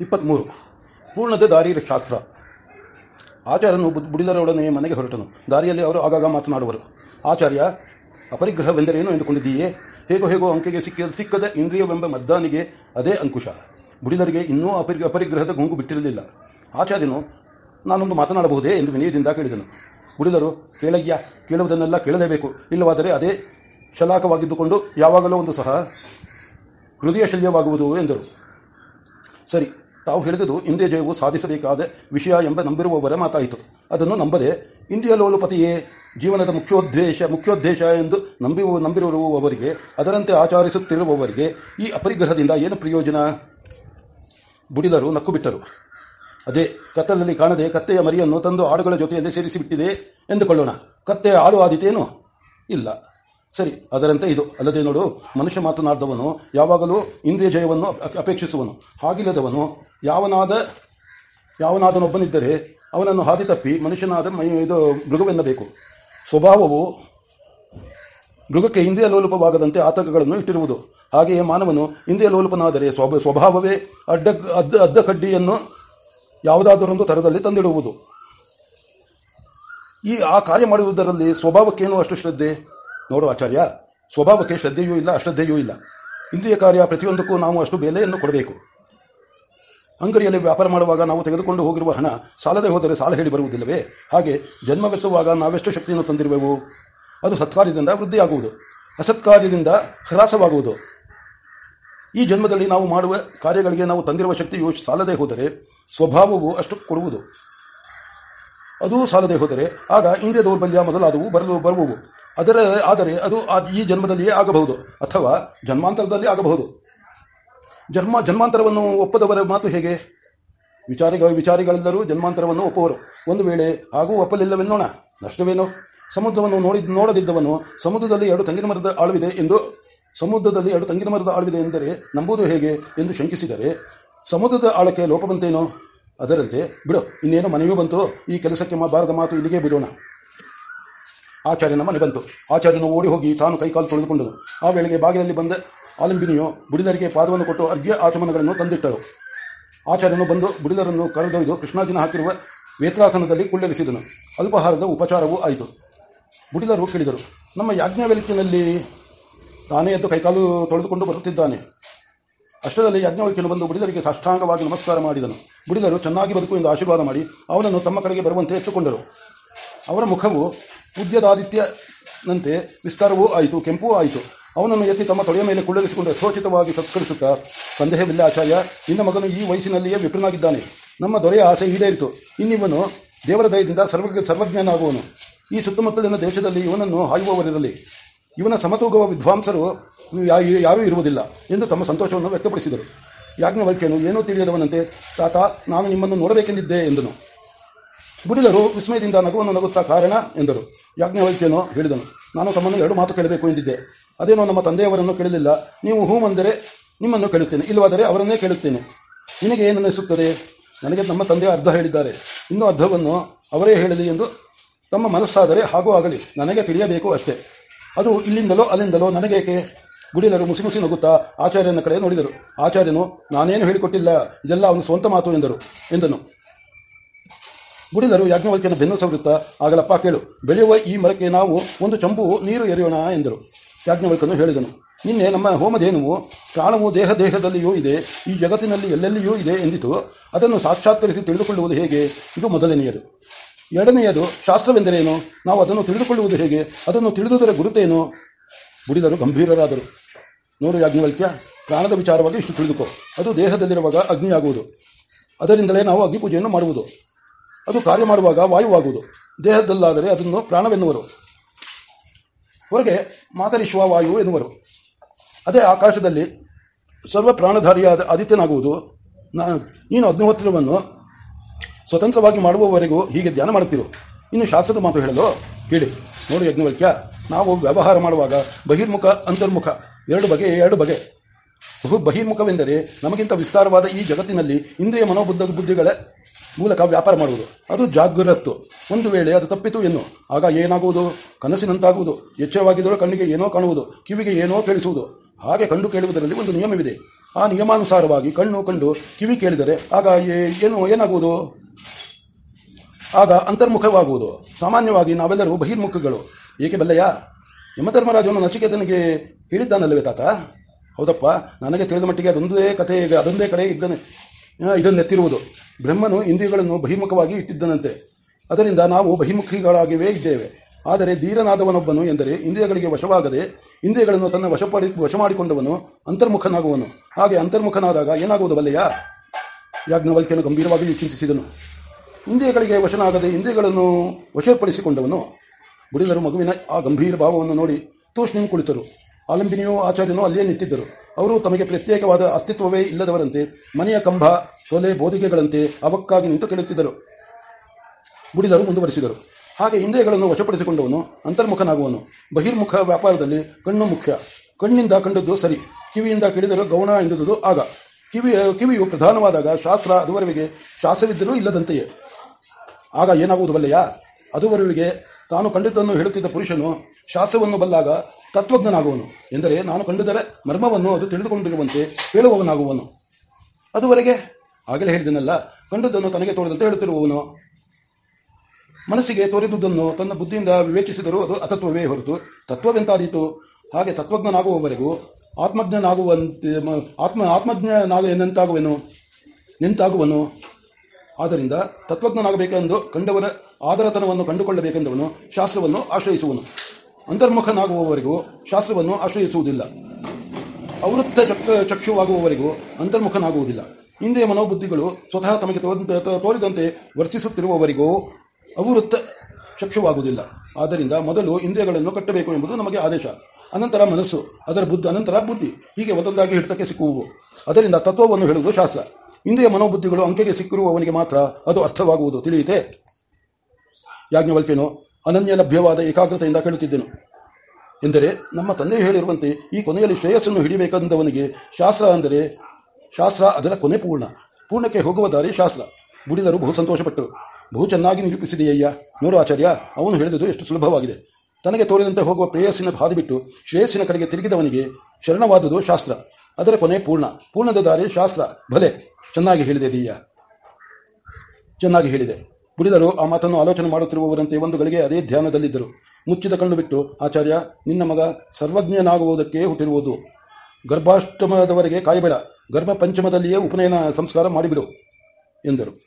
ಇಪ್ಪತ್ತ್ಮೂರು ಪೂರ್ಣದ ದಾರಿ ಶಾಸ್ತ್ರ. ಆಚಾರ್ಯನು ಬುಡಿದರೊಡನೆ ಮನೆಗೆ ಹೊರಟನು. ದಾರಿಯಲ್ಲಿ ಅವರು ಆಗಾಗ ಮಾತನಾಡುವರು. ಆಚಾರ್ಯ, ಅಪರಿಗ್ರಹವೆಂದರೇನು ಎಂದುಕೊಂಡಿದ್ದೀಯೇ? ಹೇಗೋ ಹೇಗೋ ಅಂಕೆಗೆ ಸಿಕ್ಕ, ಸಿಕ್ಕದ ಇಂದ್ರಿಯವೆಂಬ ಮದ್ದಾನಿಗೆ ಅದೇ ಅಂಕುಶ. ಬುಡಿದರಿಗೆ ಇನ್ನೂ ಅಪರಿ, ಅಪರಿಗ್ರಹದ ಗುಂಗು ಬಿಟ್ಟಿರಲಿಲ್ಲ. ಆಚಾರ್ಯನು, ನಾನೊಂದು ಮಾತನಾಡಬಹುದೇ ಎಂದು ವಿನಯದಿಂದ ಕೇಳಿದನು. ಬುಡಿದರು, ಕೇಳಯ್ಯ, ಕೇಳುವುದನ್ನೆಲ್ಲ ಕೇಳಲೇಬೇಕು. ಇಲ್ಲವಾದರೆ ಅದೇ ಶಲಾಕವಾಗಿದ್ದುಕೊಂಡು ಯಾವಾಗಲೂ ಒಂದು ಸಹ ಹೃದಯ ಶಲ್ಯವಾಗುವುದು ಎಂದರು. ಸರಿ ತಾವು ಹೇಳಿದುದು ಇಂದ್ರಿಯ ಜಯವು ಸಾಧಿಸಬೇಕಾದ ವಿಷಯ ಎಂಬ ನಂಬಿರುವವರ ಮಾತಾಯಿತು. ಅದನ್ನು ನಂಬದೆ ಇಂದ್ರಿಯ ಲೋಲುಪತಿಯೇ ಜೀವನದ ಮುಖ್ಯೋದ್ದೇಶ ಮುಖ್ಯೋದ್ದೇಶ ಎಂದು ನಂಬಿ, ನಂಬಿರುವವರಿಗೆ, ಅದರಂತೆ ಆಚರಿಸುತ್ತಿರುವವರಿಗೆ ಈ ಅಪರಿಗ್ರಹದಿಂದ ಏನು ಪ್ರಯೋಜನ? ಬುಡಿದರು ನಕ್ಕು ಬಿಟ್ಟರು ಅದೇ, ಕತ್ತಲಲ್ಲಿ ಕಾಣದೆ ಕತ್ತೆಯ ಮರಿಯನ್ನು ತಂದು ಆಡುಗಳ ಜೊತೆಯಲ್ಲಿ ಸೇರಿಸಿಬಿಟ್ಟಿದೆ ಎಂದುಕೊಳ್ಳೋಣ. ಕತ್ತೆ ಆಡು ಆದಿತೇನು ಇಲ್ಲ. ಸರಿ, ಅದರಂತೆ ಇದು. ಅಲ್ಲದೆ ನೋಡು, ಮನುಷ್ಯ ಮಾತನಾಡಿದವನು, ಯಾವಾಗಲೂ ಇಂದ್ರಿಯ ಜಯವನ್ನು ಅಪ- ಅಪೇಕ್ಷಿಸುವನು. ಹಾಗಿಲ್ಲದವನು ಯಾವನಾದ, ಯಾವನಾದನೊಬ್ಬನಿದ್ದರೆ ಅವನನ್ನು ಹಾದಿ ತಪ್ಪಿ ಮನುಷ್ಯನಾದ ಮೈ, ಇದು ಮೃಗವೆನ್ನಬೇಕು. ಸ್ವಭಾವವು ಮೃಗಕ್ಕೆ ಇಂದ್ರಿಯ ಲೋಲುಪವಾಗದಂತೆ ಆತಂಕಗಳನ್ನು ಇಟ್ಟಿರುವುದು. ಹಾಗೆಯೇ ಮಾನವನು ಇಂದ್ರಿಯ ಲೋಲುಪನಾದರೆ ಸ್ವಭ, ಸ್ವಭಾವವೇ ಅಡ್ಡ, ಅದ್ದ ಅದ್ದ ಕಡ್ಡಿಯನ್ನು ಯಾವುದಾದರೊಂದು ಥರದಲ್ಲಿ ತಂದಿಡುವುದು. ಈ, ಆ ಕಾರ್ಯ ಮಾಡುವುದರಲ್ಲಿ ಸ್ವಭಾವಕ್ಕೇನು ಅಷ್ಟು ಶ್ರದ್ಧೆ? ನೋಡು ಆಚಾರ್ಯ, ಸ್ವಭಾವಕ್ಕೆ ಶ್ರದ್ಧೆಯೂ ಇಲ್ಲ, ಅಶ್ರದ್ಧೆಯೂ ಇಲ್ಲ. ಇಂದ್ರಿಯ ಕಾರ್ಯ ಪ್ರತಿಯೊಂದಕ್ಕೂ ನಾವು ಅಷ್ಟು ಬೆಲೆಯನ್ನು ಕೊಡಬೇಕು. ಅಂಗಡಿಯಲ್ಲಿ ವ್ಯಾಪಾರ ಮಾಡುವಾಗ ನಾವು ತೆಗೆದುಕೊಂಡು ಹೋಗಿರುವ ಹಣ ಸಾಲದೇ ಹೋದರೆ ಸಾಲ ಹೇಳಿ ಬರುವುದಿಲ್ಲವೇ? ಹಾಗೆ ಜನ್ಮವೆತ್ತುವಾಗ ನಾವೆಷ್ಟು ಶಕ್ತಿಯನ್ನು ತಂದಿರುವೆವು? ಅದು ಸತ್ಕಾರ್ಯದಿಂದ ವೃದ್ಧಿಯಾಗುವುದು. ಅಸತ್ಕಾರ್ಯದಿಂದ ಹ್ರಾಸವಾಗುವುದು. ಈ ಜನ್ಮದಲ್ಲಿ ನಾವು ಮಾಡುವ ಕಾರ್ಯಗಳಿಗೆ ನಾವು ತಂದಿರುವ ಶಕ್ತಿಯು ಸಾಲದೆ ಹೋದರೆ ಸ್ವಭಾವವು ಅಷ್ಟು ಕೊಡುವುದು. ಅದು ಸಾಲದೆ ಹೋದರೆ ಆಗ ಇಂದ್ರಿಯ ದೌರ್ಬಲ್ಯ ಮೊದಲಾದವು ಬರಲು ಬರುವವು. ಅದರ ಆದರೆ ಅದು ಈ ಜನ್ಮದಲ್ಲಿಯೇ ಆಗಬಹುದು, ಅಥವಾ ಜನ್ಮಾಂತರದಲ್ಲಿ ಆಗಬಹುದು. ಜನ್ಮ, ಜನ್ಮಾಂತರವನ್ನು ಒಪ್ಪದವರ ಮಾತು ಹೇಗೆ? ವಿಚಾರಿಗ, ವಿಚಾರಿಗಳೆಲ್ಲರೂ ಜನ್ಮಾಂತರವನ್ನು ಒಪ್ಪುವರು. ಒಂದು ವೇಳೆ ಹಾಗೂ ಒಪ್ಪಲಿಲ್ಲವೆನ್ನೋಣ, ನಷ್ಟವೇನು? ಸಮುದ್ರವನ್ನು ನೋಡಿ, ನೋಡದಿದ್ದವನು ಸಮುದ್ರದಲ್ಲಿ ಎರಡು ತಂಗಿನ ಮರದ ಆಳವಿದೆ ಎಂದು, ಸಮುದ್ರದಲ್ಲಿ ಎರಡು ತಂಗಿನ ಮರದ ಆಳವಿದೆ ಎಂದರೆ ನಂಬುವುದು ಹೇಗೆ ಎಂದು ಶಂಕಿಸಿದರೆ, ಸಮುದ್ರದ ಆಳಕ್ಕೆ ಲೋಪ ಬಂತೇನೋ ಅದರಂತೆ ಬಿಡು, ಇನ್ನೇನು ಮನೆಯೂ ಬಂತು, ಈ ಕೆಲಸಕ್ಕೆ ಬಾರದ ಮಾತು ಇಲ್ಲಿಗೆ ಬಿಡೋಣ. ಆಚಾರ್ಯನ ಮನೆ ಬಂತು. ಆಚಾರ್ಯನು ಓಡಿ ಹೋಗಿ ತಾನು ಕೈಕಾಲು ತೊಳೆದುಕೊಂಡನು. ಆ ವೇಳೆಗೆ ಬಾಗಿಲಲ್ಲಿ ಬಂದ ಆಲಂಬಿನಿಯು ಬುಡಿದರಿಗೆ ಪಾದವನ್ನು ಕೊಟ್ಟು ಅರ್ಘ್ಯ ಆಚಮನಗಳನ್ನು ತಂದಿಟ್ಟರು ಆಚಾರ್ಯನು ಬಂದು ಬುಡಿದರನ್ನು ಕರೆದೊಯ್ದು ಕೃಷ್ಣಾಜಿನ ಹಾಕಿರುವ ವೇತ್ರಾಸನದಲ್ಲಿ ಕುಳ್ಳಿರಿಸಿದನು ಅಲ್ಪಾಹಾರದ ಉಪಚಾರವೂ ಆಯಿತು. ಬುಡಿದರು ಕೇಳಿದರು, ನಮ್ಮ ಯಾಜ್ಞವಲ್ಕ್ಯನಲ್ಲಿ ತಾನೇ ಎದ್ದು ಕೈಕಾಲು ತೊಳೆದುಕೊಂಡು ಬರುತ್ತಿದ್ದಾನೆ. ಅಷ್ಟರಲ್ಲಿ ಯಾಜ್ಞವಲ್ಕ್ಯನು ಬಂದು ಬುಡಿದರಿಗೆ ಸಾಷ್ಟಾಂಗವಾಗಿ ನಮಸ್ಕಾರ ಮಾಡಿದನು. ಬುಡಿದರು ಚೆನ್ನಾಗಿ ಬದುಕು ಎಂದು ಆಶೀರ್ವಾದ ಮಾಡಿ ಅವನನ್ನು ತಮ್ಮ ಕಡೆಗೆ ಬರುವಂತೆ ಎತ್ತುಕೊಂಡರು. ಅವರ ಮುಖವು ಉದ್ಯದಾದಿತ್ಯನಂತೆ ವಿಸ್ತಾರವೂ ಆಯಿತು, ಕೆಂಪೂ ಆಯಿತು. ಅವನನ್ನು ಎತ್ತಿ ತಮ್ಮ ತೊಳೆಯ ಮೇಲೆ ಕುಳ್ಳರಿಸಿಕೊಂಡು ಯಥೋಚಿತವಾಗಿ ಸತ್ಕರಿಸುತ್ತಾ, ಸಂದೇಹವಿಲ್ಲ ಆಚಾರ್ಯ, ನಿನ್ನ ಮಗನು ಈ ವಯಸ್ಸಿನಲ್ಲಿಯೇ ವಿಪ್ರನಾಗಿದ್ದಾನೆ. ನಮ್ಮ ದೊರೆಯ ಆಸೆ ಈಡೇರಿತು. ಇನ್ನಿವನು ದೇವರ ದಯದಿಂದ ಸರ್ವ ಸರ್ವಜ್ಞನಾಗುವನು. ಈ ಸುತ್ತಮುತ್ತಲಿನ ದೇಶದಲ್ಲಿ ಇವನನ್ನು ಹಾಯುವವರಿರಲಿ. ಇವನ ಸಮತೂಗುವ ವಿದ್ವಾಂಸರು ಯಾರೂ ಇರುವುದಿಲ್ಲ ಎಂದು ತಮ್ಮ ಸಂತೋಷವನ್ನು ವ್ಯಕ್ತಪಡಿಸಿದರು. ಯಾಜ್ಞವಲ್ಕ್ಯನು, ಏನೂ ತಿಳಿಯದವನಂತೆ, ತಾತ, ನಾನು ನಿಮ್ಮನ್ನು ನೋಡಬೇಕೆಂದಿದ್ದೆ ಎಂದನು. ಬುಡಿದರು ವಿಸ್ಮಯದಿಂದ ನಗುವನ್ನು ನಗುತ್ತಾ ಕಾರಣ ಎಂದರು. ಯಾಜ್ಞವಲ್ಕ್ಯನು ಹೇಳಿದನು, ನಾನು ತಮ್ಮನ್ನು ಎರಡು ಮಾತು ಕೇಳಬೇಕು ಎಂದಿದ್ದೆ. ಅದೇನೋ ನಮ್ಮ ತಂದೆಯವರನ್ನು ಕೇಳಲಿಲ್ಲ. ನೀವು ಹೂ ಅಂದರೆ ನಿಮ್ಮನ್ನು ಕೇಳುತ್ತೇನೆ, ಇಲ್ಲವಾದರೆ ಅವರನ್ನೇ ಕೇಳುತ್ತೇನೆ. ನಿನಗೆ ಏನು ಅನಿಸುತ್ತದೆ ನನಗೆ ನಮ್ಮ ತಂದೆ ಅರ್ಧ ಹೇಳಿದ್ದಾರೆ. ಇನ್ನೂ ಅರ್ಧವನ್ನು ಅವರೇ ಹೇಳಲಿ ಎಂದು ತಮ್ಮ ಮನಸ್ಸಾದರೆ ಹಾಗೂ ಆಗಲಿ, ನನಗೆ ತಿಳಿಯಬೇಕು ಅಷ್ಟೇ. ಅದು ಇಲ್ಲಿಂದಲೋ ಅಲ್ಲಿಂದಲೋ ನನಗೇಕೆ? ಗುಡಿಲರು ಮುಸಿ ಮುಸಿ ನಗುತ್ತಾ ಆಚಾರ್ಯನ ಕಡೆ ನೋಡಿದರು. ಆಚಾರ್ಯನು, ನಾನೇನು ಹೇಳಿಕೊಟ್ಟಿಲ್ಲ, ಇದೆಲ್ಲ ಅವನು ಸ್ವಂತ ಮಾತು ಎಂದರು ಎಂದನು. ಗುಡಿದರು ಯಾಜ್ಞವಲ್ಕ್ಯನ ಬೆನ್ನು ಸವರುತ್ತಾ, ಆಗಲಪ್ಪ, ಕೇಳು. ಬೆಳೆಯುವ ಈ ಮರಕ್ಕೆ ನಾವು ಒಂದು ಚಂಬು ನೀರು ಎರೆಯೋಣ ಎಂದರು. ಯಾಜ್ಞವಲ್ಕನು ಹೇಳಿದನು, ನಿನ್ನೆ ನಮ್ಮ ಹೋಮಧೇನುವು ಪ್ರಾಣವು ದೇಹ ದೇಹದಲ್ಲಿಯೂ ಇದೆ, ಈ ಜಗತ್ತಿನಲ್ಲಿ ಎಲ್ಲೆಲ್ಲಿಯೂ ಇದೆ ಎಂದಿತು. ಅದನ್ನು ಸಾಕ್ಷಾತ್ಕರಿಸಿ ತಿಳಿದುಕೊಳ್ಳುವುದು ಹೇಗೆ? ಇದು ಮೊದಲನೆಯದು. ಎರಡನೆಯದು, ಶಾಸ್ತ್ರವೆಂದರೇನು? ನಾವು ಅದನ್ನು ತಿಳಿದುಕೊಳ್ಳುವುದು ಹೇಗೆ? ಅದನ್ನು ತಿಳಿದುದರ ಗುರುತೇನು? ಬುಡಿದರು ಗಂಭೀರರಾದರು. ನೋಡು ಯಾಜ್ಞವಲ್ಕ್ಯ, ಪ್ರಾಣದ ವಿಚಾರವಾಗಿ ಇಷ್ಟು ತಿಳಿದುಕೋ. ಅದು ದೇಹದಲ್ಲಿರುವಾಗ ಅಗ್ನಿಯಾಗುವುದು. ಅದರಿಂದಲೇ ನಾವು ಅಗ್ನಿ ಪೂಜೆಯನ್ನು ಮಾಡುವುದು. ಅದು ಕಾರ್ಯ ಮಾಡುವಾಗ ವಾಯುವಾಗುವುದು. ದೇಹದಲ್ಲಾದರೆ ಅದನ್ನು ಪ್ರಾಣವೆನ್ನುವರು. ಹೊರಗೆ ಮಾತರಿಸುವ ವಾಯು ಎನ್ನುವರು. ಅದೇ ಆಕಾಶದಲ್ಲಿ ಸರ್ವ ಪ್ರಾಣಧಾರಿಯಾದ ಆದಿತ್ಯನಾಗುವುದು. ನೀನು ಅಗ್ನಿಹೋತ್ರವನ್ನು ಸ್ವತಂತ್ರವಾಗಿ ಮಾಡುವವರೆಗೂ ಹೀಗೆ ಧ್ಯಾನ ಮಾಡುತ್ತಿರು. ಇನ್ನು ಶಾಸ್ತ್ರದ ಮಾತು ಹೇಳಲು ಕೇಳಿ. ನೋಡಿ ಯಜ್ಞವಲ್ಕ್ಯ ನಾವು ವ್ಯವಹಾರ ಮಾಡುವಾಗ ಬಹಿರ್ಮುಖ, ಅಂತರ್ಮುಖ, ಎರಡು ಬಗೆ ಎರಡು ಬಗೆ. ಬಹು ಬಹಿರ್ಮುಖವೆಂದರೆ ನಮಗಿಂತ ವಿಸ್ತಾರವಾದ ಈ ಜಗತ್ತಿನಲ್ಲಿ ಇಂದ್ರಿಯ ಮನೋಬುದ್ಧ ಬುದ್ಧಿಗಳ ಮೂಲಕ ವ್ಯಾಪಾರ ಮಾಡುವುದು. ಅದು ಜಾಗೃತ್ತು ಒಂದು ವೇಳೆ ಅದು ತಪ್ಪಿತು ಎನ್ನು, ಆಗ ಏನಾಗುವುದು? ಕನಸಿನಂತಾಗುವುದು. ಎಚ್ಚರವಾಗಿದ್ದರೂ ಕಣ್ಣಿಗೆ ಏನೋ ಕಾಣುವುದು, ಕಿವಿಗೆ ಏನೋ ಕೇಳಿಸುವುದು. ಹಾಗೆ ಕಂಡು ಕೇಳುವುದರಲ್ಲಿ ಒಂದು ನಿಯಮವಿದೆ. ಆ ನಿಯಮಾನುಸಾರವಾಗಿ ಕಣ್ಣು ಕಂಡು ಕಿವಿ ಕೇಳಿದರೆ ಆಗ ಏನು, ಏನಾಗುವುದು? ಆಗ ಅಂತರ್ಮುಖವಾಗುವುದು. ಸಾಮಾನ್ಯವಾಗಿ ನಾವೆಲ್ಲರೂ ಬಹಿರ್ಮುಖಗಳು. ಏಕೆ ಬಲ್ಲಯ್ಯ ಯಮಧರ್ಮರಾಜನು ನಚಿಕೇತನಿಗೆ ಹೇಳಿದ್ದಾನಲ್ಲವೇ ತಾತ? ಹೌದಪ್ಪ, ನನಗೆ ತಿಳಿದ ಮಟ್ಟಿಗೆ ಅದೊಂದೇ ಕಥೆ ಅದೊಂದೇ ಕಡೆ ಇದ್ದನೆ. ಇದನ್ನೆತ್ತಿರುವುದು ಬ್ರಹ್ಮನು ಇಂದ್ರಿಯಗಳನ್ನು ಬಹಿಮುಖವಾಗಿ ಇಟ್ಟಿದ್ದನಂತೆ. ಅದರಿಂದ ನಾವು ಬಹಿಮುಖಿಗಳಾಗಿವೇ ಇದ್ದೇವೆ. ಆದರೆ ಧೀರನಾದವನೊಬ್ಬನು ಎಂದರೆ ಇಂದ್ರಿಯಗಳಿಗೆ ವಶವಾಗದೆ ಇಂದ್ರಿಯಗಳನ್ನು ತನ್ನ ವಶಪಡಿ ವಶ ಮಾಡಿಕೊಂಡವನು ಅಂತರ್ಮುಖನಾಗುವನು. ಹಾಗೆ ಅಂತರ್ಮುಖನಾದಾಗ ಏನಾಗುವುದು ಬಲ್ಲೆಯ ಯಾಜ್ಞವಲ್ಕ್ಯನು ಗಂಭೀರವಾಗಿ ಚಿಂತಿಸಿದನು ಇಂದ್ರಿಯಗಳಿಗೆ ವಶನಾಗದೆ ಇಂದ್ರಿಯಗಳನ್ನು ವಶಪಡಿಸಿಕೊಂಡವನು. ಬುಡಿದರು ಮಗುವಿನ ಆ ಗಂಭೀರ ಭಾವವನ್ನು ನೋಡಿ ತೂಷ್ಣಿಂ ಕುಳಿತರು. ಆಲಂಬಿನಿಯೂ ಆಚಾರ್ಯನೂ ಅಲ್ಲಿಯೇ ನಿಂತಿದ್ದರು. ಅವರು ತಮಗೆ ಪ್ರತ್ಯೇಕವಾದ ಅಸ್ತಿತ್ವವೇ ಇಲ್ಲದವರಂತೆ, ಮನೆಯ ಕಂಬ, ತೊಲೆ ಬೋಧಿಗೆಗಳಂತೆ ಅವಕ್ಕಾಗಿ ನಿಂತು ಕೇಳುತ್ತಿದ್ದರು. ಗುಡಿದರು ಮುಂದುವರಿಸಿದರು. ಹಾಗೆ ಇಂದ್ರಿಯಗಳನ್ನು ವಶಪಡಿಸಿಕೊಂಡವನು, ಅಂತರ್ಮುಖನಾಗುವನು. ಬಹಿರ್ಮುಖ ವ್ಯಾಪಾರದಲ್ಲಿ ಕಣ್ಣು ಮುಖ್ಯ. ಕಣ್ಣಿಂದ ಕಂಡದ್ದು ಸರಿ, ಕಿವಿಯಿಂದ ಕೇಳಿದರೂ ಗೌಣ ಎಂದುದು ಆಗ. ಕಿವಿ, ಕಿವಿಯು ಪ್ರಧಾನವಾದಾಗ ಶಾಸ್ತ್ರ ಅದುವರೆಗೆ ಶಾಸ್ತ್ರವಿದ್ದರೂ ಇಲ್ಲದಂತೆಯೇ. ಆಗ ಏನಾಗುವುದು ಬಲ್ಲೆಯಾ ಅದುವರೆಗೆ ತಾನು ಕಂಡಿದ್ದನ್ನು ಹೇಳುತ್ತಿದ್ದ ಪುರುಷನು ಶಾಸ್ತ್ರವನ್ನು ಬಲ್ಲಾಗ ತತ್ವಜ್ಞನಾಗುವನು ಎಂದರೆ ನಾನು ಕಂಡಿದ್ದರೆ ಮರ್ಮವನ್ನು ಅದು ತಿಳಿದುಕೊಂಡಿರುವಂತೆ ಹೇಳುವವನಾಗುವನು. ಅದುವರೆಗೆ ಆಗಲೇ ಹೇಳಿದನಲ್ಲ, ಕಂಡದ್ದನ್ನು ತನಗೆ ತೋರಿದಂತೆ ಹೇಳುತ್ತಿರುವವನು. ಮನಸ್ಸಿಗೆ ತೋರಿದುದನ್ನು ತನ್ನ ಬುದ್ಧಿಯಿಂದ ವಿವೇಚಿಸಿದರೂ ಅದು ಅತತ್ವವೇ ಹೊರತು ತತ್ವವೆಂತಾದೀತು. ಹಾಗೆ ತತ್ವಜ್ಞನಾಗುವವರೆಗೂ ಆತ್ಮಜ್ಞನಾಗುವಂತೆ ಆತ್ಮ ಆತ್ಮಜ್ಞನಾಗ ಎಂತಾಗುವೆನು ನಿಂತಾಗುವನು. ಆದ್ದರಿಂದ ತತ್ವಜ್ಞನಾಗಬೇಕೆಂದು ಕಂಡವರ ಆದರತನವನ್ನು ಕಂಡುಕೊಳ್ಳಬೇಕೆಂದವನು ಶಾಸ್ತ್ರವನ್ನು ಆಶ್ರಯಿಸುವನು. ಅಂತರ್ಮುಖನಾಗುವವರೆಗೂ ಶಾಸ್ತ್ರವನ್ನು ಆಶ್ರಯಿಸುವುದಿಲ್ಲ. ಅವೃತ್ತ ಚಕ್ ಚಕ್ಷುವಾಗುವವರೆಗೂ ಅಂತರ್ಮುಖನಾಗುವುದಿಲ್ಲ. ಇಂದ್ರಿಯ ಮನೋಬುದ್ಧಿಗಳು ಸ್ವತಃ ತಮಗೆ ತೋರಿದಂತೆ ವರ್ತಿಸುತ್ತಿರುವವರೆಗೂ ಅವೃತ್ತ ಚಕ್ಷುವಾಗುವುದಿಲ್ಲ. ಆದ್ದರಿಂದ ಮೊದಲು ಇಂದ್ರಿಯಗಳನ್ನು ಕಟ್ಟಬೇಕು ಎಂಬುದು ನಮಗೆ ಆದೇಶ. ಅನಂತರ ಮನಸ್ಸು, ಅದರ ಬುದ್ಧಿ, ಅನಂತರ ಬುದ್ಧಿ. ಹೀಗೆ ಒಂದೊಂದಾಗಿ ಹಿಡಿತಕ್ಕೆ ಸಿಕ್ಕುವು ಅದರಿಂದ ತತ್ವವನ್ನು ಹೇಳುವುದು ಶಾಸ್ತ್ರ. ಇಂದ್ರಿಯ ಮನೋಬುದ್ಧಿಗಳು ಅಂಕೆಗೆ ಸಿಕ್ಕಿರುವವನಿಗೆ ಮಾತ್ರ ಅದು ಅರ್ಥವಾಗುವುದು. ತಿಳಿಯಿತೆ? ಯಾಜ್ಞವಲ್ಕ್ಯನು ಅನನ್ಯ ಲಭ್ಯವಾದ ಏಕಾಗ್ರತೆಯಿಂದ ಕೇಳುತ್ತಿದ್ದೆನು. ಎಂದರೆ, ನಮ್ಮ ತಂದೆ ಹೇಳಿರುವಂತೆ, ಈ ಕೊನೆಯಲ್ಲಿ ಶ್ರೇಯಸ್ಸನ್ನು ಹಿಡಿಯಬೇಕೆಂದವನಿಗೆ ಶಾಸ್ತ್ರ ಅಂದರೆ, ಶಾಸ್ತ್ರ ಅದರ ಕೊನೆ ಪೂರ್ಣ. ಪೂರ್ಣಕ್ಕೆ ಹೋಗುವ ದಾರಿ ಶಾಸ್ತ್ರ. ಬುಡಿದರು ಬಹು ಸಂತೋಷಪಟ್ಟರು ಬಹು ಚೆನ್ನಾಗಿ ನಿರೂಪಿಸಿದೆಯಯ್ಯ. ನೋಡು ಆಚಾರ್ಯ, ಅವನು ಹೇಳಿದುದು ಎಷ್ಟು ಸುಲಭವಾಗಿದೆ. ತನಗೆ ತೋರಿದಂತೆ ಹೋಗುವ ಪ್ರೇಯಸ್ಸಿನ ಹಾದಿ ಬಿಟ್ಟು ಶ್ರೇಯಸ್ಸಿನ ಕಡೆಗೆ ತಿರುಗಿದವನಿಗೆ ಶರಣವಾದುದು ಶಾಸ್ತ್ರ. ಅದರ ಕೊನೆ ಪೂರ್ಣ. ಪೂರ್ಣದ ದಾರಿ ಶಾಸ್ತ್ರ. ಭಲೆ, ಚೆನ್ನಾಗಿ ಹೇಳಿದೆ ದೀಯ. ಚೆನ್ನಾಗಿ ಹೇಳಿದೆ. ಬುಡಿದರು ಆ ಮಾತನ್ನು ಆಲೋಚನೆ ಮಾಡುತ್ತಿರುವವರಂತೆ ಒಂದು ಗಳಿಗೆ ಅದೇ ಧ್ಯಾನದಲ್ಲಿದ್ದರು. ಮುಚ್ಚಿದ ಕಣ್ಣು ಬಿಟ್ಟು, ಆಚಾರ್ಯ, ನಿನ್ನ ಮಗ ಸರ್ವಜ್ಞನಾಗುವುದಕ್ಕೆ ಹುಟ್ಟಿರುವುದು. ಗರ್ಭಾಷ್ಟಮದವರೆಗೆ ಕಾಯಬೇಡ. ಗರ್ಭ ಪಂಚಮದಲ್ಲಿಯೇ ಉಪನಯನ ಸಂಸ್ಕಾರ ಮಾಡಿಬಿಡು, ಎಂದರು.